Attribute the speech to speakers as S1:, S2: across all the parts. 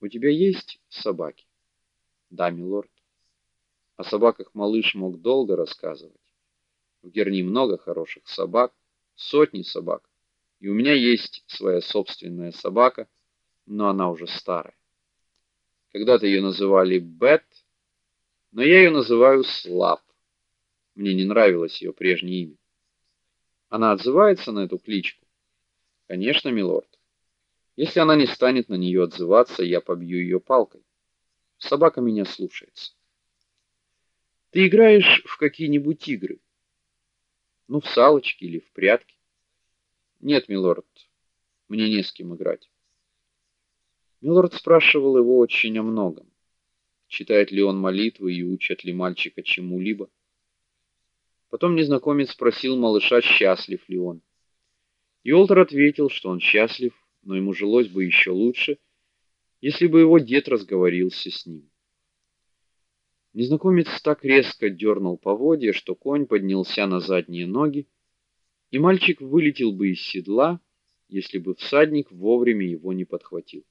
S1: У тебя есть собаки?
S2: Да, милорд.
S1: О собаках малыш мог долго рассказывать. В Герни много хороших собак, сотни собак. И у меня есть своя собственная собака, но она уже старая. Когда-то ее называли Бет, но я ее называю Слаб. Мне не нравилось ее прежнее имя. Она отзывается на эту кличку? Конечно, милорд. Если она не станет на нее отзываться, я побью ее палкой. Собака меня слушается. Ты играешь в какие-нибудь игры? Ну, в салочки или в прятки? Нет, милорд. Мне не с кем играть. Милорд спрашивал его очень о многом. Читает ли он молитвы и учат ли мальчика чему-либо? Потом незнакомец спросил малыша, счастлив ли он. И Олтер ответил, что он счастлив, но ему жилось бы еще лучше, если бы его дед разговорился с ним. Незнакомец так резко дернул поводья, что конь поднялся на задние ноги, и мальчик вылетел бы из седла, если бы всадник вовремя его не подхватил.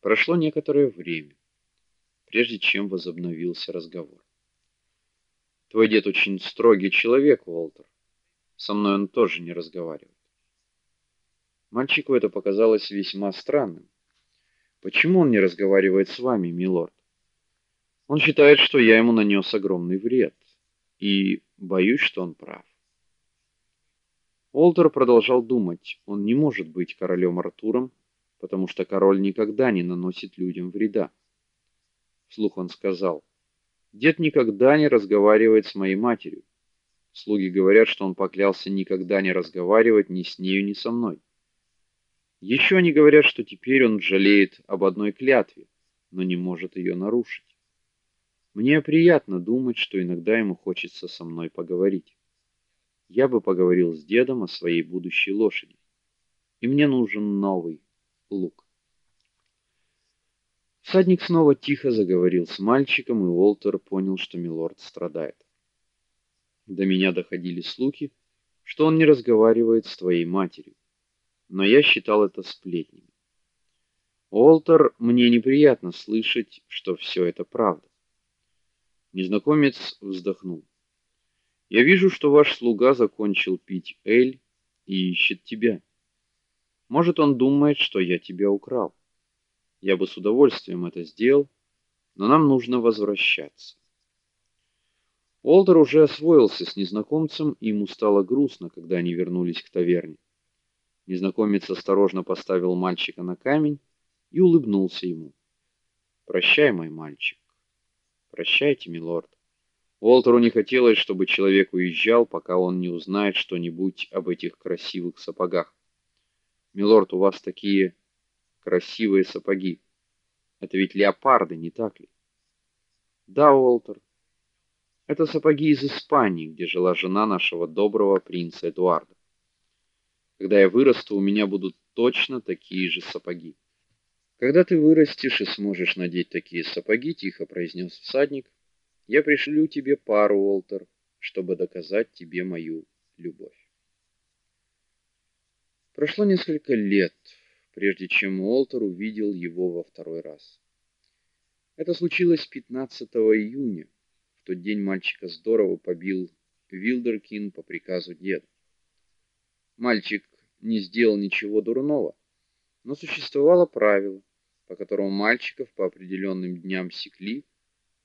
S1: Прошло некоторое время, прежде чем возобновился разговор. Твой дед очень строгий человек, Уолтер. Со мной он тоже не разговаривает. Мальчику это показалось весьма странным. Почему он не разговаривает с вами, милорд? Он считает, что я ему нанес огромный вред, и боюсь, что он прав. Уолтер продолжал думать. Он не может быть королем Артуром, потому что король никогда не наносит людям вреда. Вслух он сказал: Дед никогда не разговаривает с моей матерью. Слуги говорят, что он поклялся никогда не разговаривать ни с нею, ни со мной. Еще они говорят, что теперь он жалеет об одной клятве, но не может ее нарушить. Мне приятно думать, что иногда ему хочется со мной поговорить. Я бы поговорил с дедом о своей будущей лошади. И мне нужен новый лук. Всадник снова тихо заговорил с мальчиком, и Уолтер понял, что милорд страдает. До меня доходили слухи, что он не разговаривает с твоей матерью, но я считал это сплетнями. Уолтер, мне неприятно слышать, что все это правда. Незнакомец вздохнул. Я вижу, что ваш слуга закончил пить эль и ищет тебя. Может, он думает, что я тебя украл. Я бы с удовольствием это сделал, но нам нужно возвращаться. Олдер уже освоился с незнакомцем, и ему стало грустно, когда они вернулись к таверне. Незнакомец осторожно поставил мальчика на камень и улыбнулся ему. "Прощай, мой мальчик. Прощайте, милорд". Олтеру не хотелось, чтобы человек уезжал, пока он не узнает что-нибудь об этих красивых сапогах. "Милорд, у вас такие красивые сапоги. Это ведь леопарды, не так ли? Да, Уолтер. Это сапоги из Испании, где жила жена нашего доброго принца Эдуарда. Когда я вырасту, у меня будут точно такие же сапоги. Когда ты вырастешь и сможешь надеть такие сапоги, тихо произнес всадник, я пришлю тебе пару, Уолтер, чтобы доказать тебе мою любовь. Прошло несколько лет прежде чем Уолтер увидел его во второй раз. Это случилось 15 июня. В тот день мальчика здорово побил Вилдеркин по приказу деда. Мальчик не сделал ничего дурного, но существовало правило, по которому мальчиков по определенным дням секли